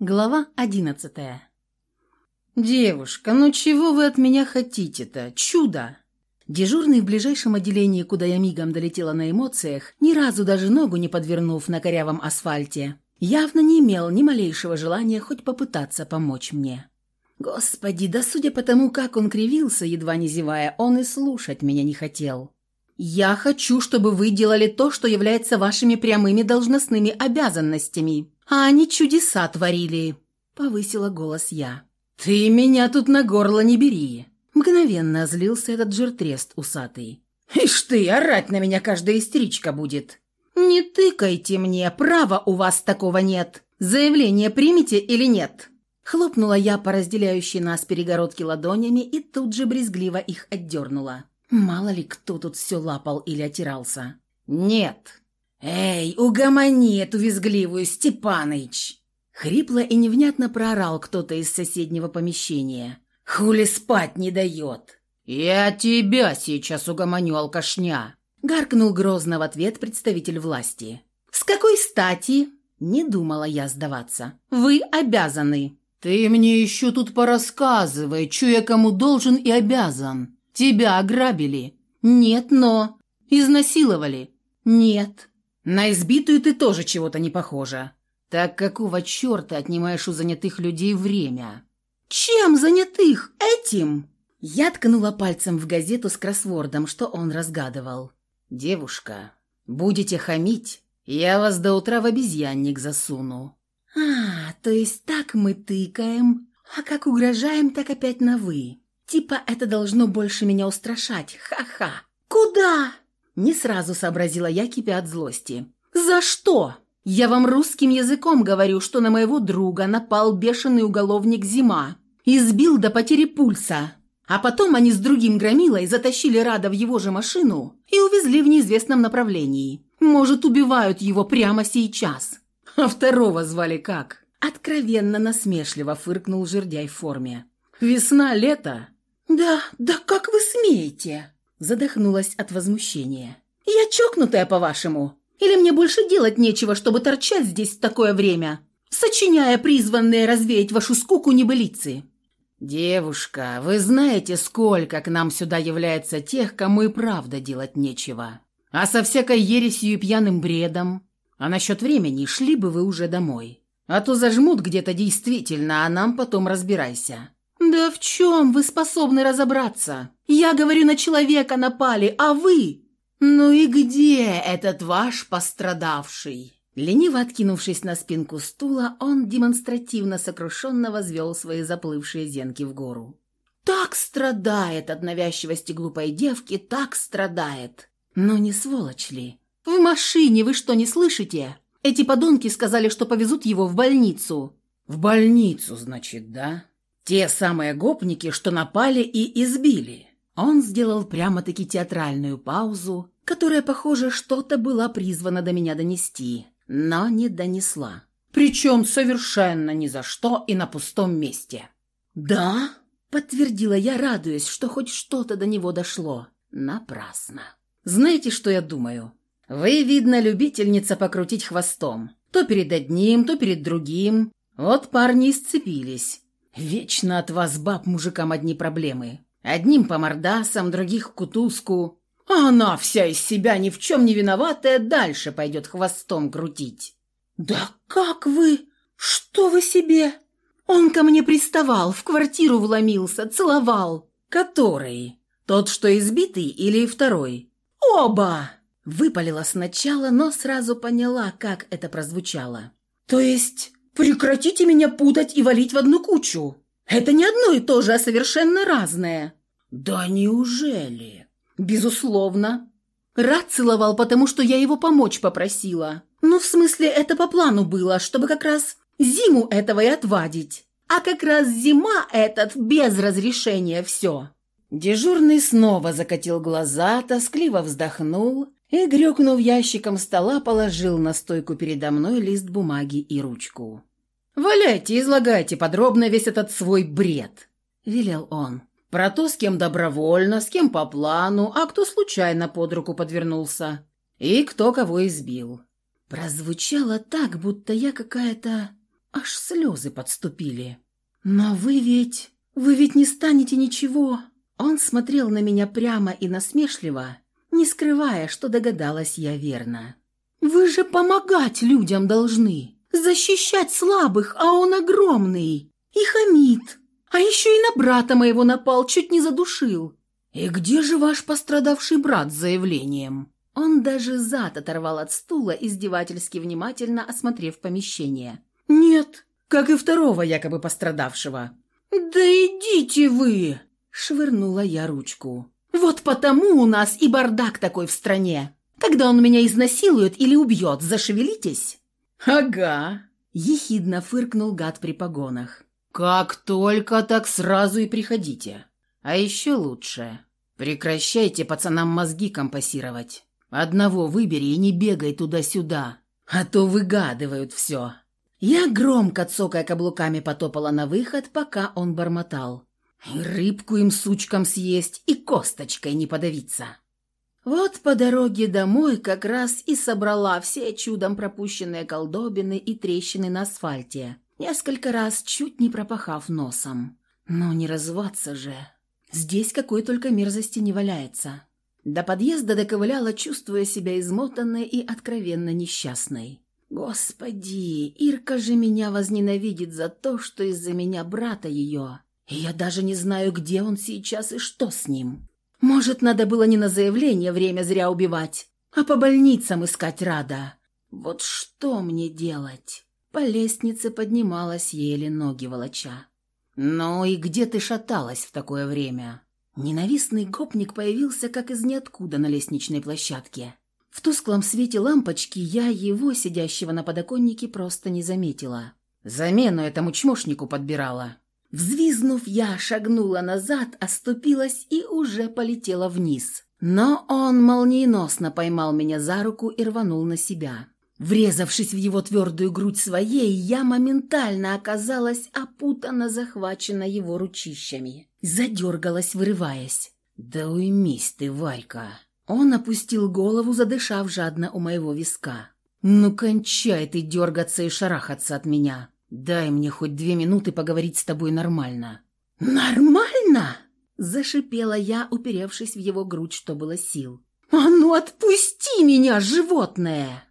Глава одиннадцатая. «Девушка, ну чего вы от меня хотите-то? Чудо!» Дежурный в ближайшем отделении, куда я мигом долетела на эмоциях, ни разу даже ногу не подвернув на корявом асфальте, явно не имел ни малейшего желания хоть попытаться помочь мне. Господи, да судя по тому, как он кривился, едва не зевая, он и слушать меня не хотел. «Я хочу, чтобы вы делали то, что является вашими прямыми должностными обязанностями», а они чудеса творили», — повысила голос я. «Ты меня тут на горло не бери!» Мгновенно озлился этот жиртрест усатый. «Ишь ты, орать на меня каждая истеричка будет!» «Не тыкайте мне, права у вас такого нет! Заявление примете или нет?» Хлопнула я по разделяющей нас перегородке ладонями и тут же брезгливо их отдернула. Мало ли кто тут все лапал или отирался. «Нет!» «Эй, угомони эту визгливую, Степаныч!» Хрипло и невнятно проорал кто-то из соседнего помещения. «Хули спать не дает!» «Я тебя сейчас угомоню, алкашня!» Гаркнул грозно в ответ представитель власти. «С какой стати?» Не думала я сдаваться. «Вы обязаны!» «Ты мне еще тут порассказывай, что я кому должен и обязан. Тебя ограбили?» «Нет, но...» «Изнасиловали?» «Нет». На избитую ты тоже чего-то не похожа. Так какого черта отнимаешь у занятых людей время? Чем занятых? Этим? Я ткнула пальцем в газету с кроссвордом, что он разгадывал. Девушка, будете хамить, я вас до утра в обезьянник засуну. А, то есть так мы тыкаем, а как угрожаем, так опять на «вы». Типа это должно больше меня устрашать. Ха-ха. Куда? Не сразу сообразила я, кипя от злости. «За что?» «Я вам русским языком говорю, что на моего друга напал бешеный уголовник Зима. Избил до потери пульса. А потом они с другим громилой затащили Рада в его же машину и увезли в неизвестном направлении. Может, убивают его прямо сейчас. А второго звали как?» Откровенно насмешливо фыркнул жердяй в форме. «Весна, лето?» «Да, да как вы смеете?» Задохнулась от возмущения. «Я чокнутая, по-вашему? Или мне больше делать нечего, чтобы торчать здесь в такое время, сочиняя призванные развеять вашу скуку небылицы?» «Девушка, вы знаете, сколько к нам сюда является тех, кому и правда делать нечего. А со всякой ересью и пьяным бредом. А насчет времени шли бы вы уже домой. А то зажмут где-то действительно, а нам потом разбирайся». «Да в чем вы способны разобраться? Я говорю, на человека напали, а вы...» «Ну и где этот ваш пострадавший?» Лениво откинувшись на спинку стула, он демонстративно сокрушенно возвел свои заплывшие зенки в гору. «Так страдает от навязчивости глупой девки, так страдает! Но не сволочь ли? В машине вы что, не слышите? Эти подонки сказали, что повезут его в больницу». «В больницу, значит, да?» Те самые гопники, что напали и избили. Он сделал прямо-таки театральную паузу, которая, похоже, что-то была призвана до меня донести, но не донесла. Причем совершенно ни за что и на пустом месте. «Да?» — подтвердила я, радуясь, что хоть что-то до него дошло. Напрасно. «Знаете, что я думаю? Вы, видно, любительница покрутить хвостом. То перед одним, то перед другим. Вот парни сцепились. Вечно от вас, баб, мужикам одни проблемы. Одним по мордасам, других кутузку. А она вся из себя ни в чем не виноватая дальше пойдет хвостом крутить. «Да как вы? Что вы себе?» «Он ко мне приставал, в квартиру вломился, целовал». «Который? Тот, что избитый или второй?» «Оба!» Выпалила сначала, но сразу поняла, как это прозвучало. «То есть Прекратите меня путать и валить в одну кучу. Это не одно и то же, а совершенно разное. Да неужели? Безусловно. Рад целовал, потому что я его помочь попросила. Ну, в смысле, это по плану было, чтобы как раз зиму этого и отвадить. А как раз зима этот без разрешения все. Дежурный снова закатил глаза, тоскливо вздохнул и, грёкнув ящиком стола, положил на стойку передо мной лист бумаги и ручку. «Валяйте, излагайте подробно весь этот свой бред», — велел он. «Про то, с кем добровольно, с кем по плану, а кто случайно под руку подвернулся. И кто кого избил». Прозвучало так, будто я какая-то Аж слезы подступили. «Но вы ведь... вы ведь не станете ничего...» Он смотрел на меня прямо и насмешливо, не скрывая, что догадалась я верно. «Вы же помогать людям должны, защищать слабых, а он огромный и хамит, а еще и на брата моего напал, чуть не задушил. И где же ваш пострадавший брат с заявлением?» Он даже зад оторвал от стула, издевательски внимательно осмотрев помещение. «Нет, как и второго якобы пострадавшего». «Да идите вы!» – швырнула я ручку. «Вот потому у нас и бардак такой в стране. Когда он меня изнасилует или убьет, зашевелитесь». «Ага», – ехидно фыркнул гад при погонах. «Как только, так сразу и приходите. А еще лучше, прекращайте пацанам мозги компасировать. Одного выбери и не бегай туда-сюда, а то выгадывают все». Я громко цокая каблуками потопала на выход, пока он бормотал. И рыбку им сучкам съесть, и косточкой не подавиться. Вот по дороге домой как раз и собрала все чудом пропущенные колдобины и трещины на асфальте, несколько раз чуть не пропахав носом. Но не разваться же. Здесь какой только мерзости не валяется. До подъезда доковыляла, чувствуя себя измотанной и откровенно несчастной. Господи, Ирка же меня возненавидит за то, что из-за меня брата ее. Я даже не знаю, где он сейчас и что с ним. Может, надо было не на заявление время зря убивать, а по больницам искать рада. Вот что мне делать? По лестнице поднималась еле ноги волоча. «Ну и где ты шаталась в такое время?» Ненавистный гопник появился как из ниоткуда на лестничной площадке. В тусклом свете лампочки я его, сидящего на подоконнике, просто не заметила. Замену этому чмошнику подбирала. Взвизнув, я шагнула назад, оступилась и уже полетела вниз. Но он молниеносно поймал меня за руку и рванул на себя. Врезавшись в его твердую грудь своей, я моментально оказалась опутана, захвачена его ручищами. Задергалась, вырываясь. «Да уймись ты, Варька!» Он опустил голову, задышав жадно у моего виска. «Ну, кончай ты дергаться и шарахаться от меня. Дай мне хоть две минуты поговорить с тобой нормально». «Нормально?» – зашипела я, уперевшись в его грудь, что было сил. «А ну отпусти меня, животное!»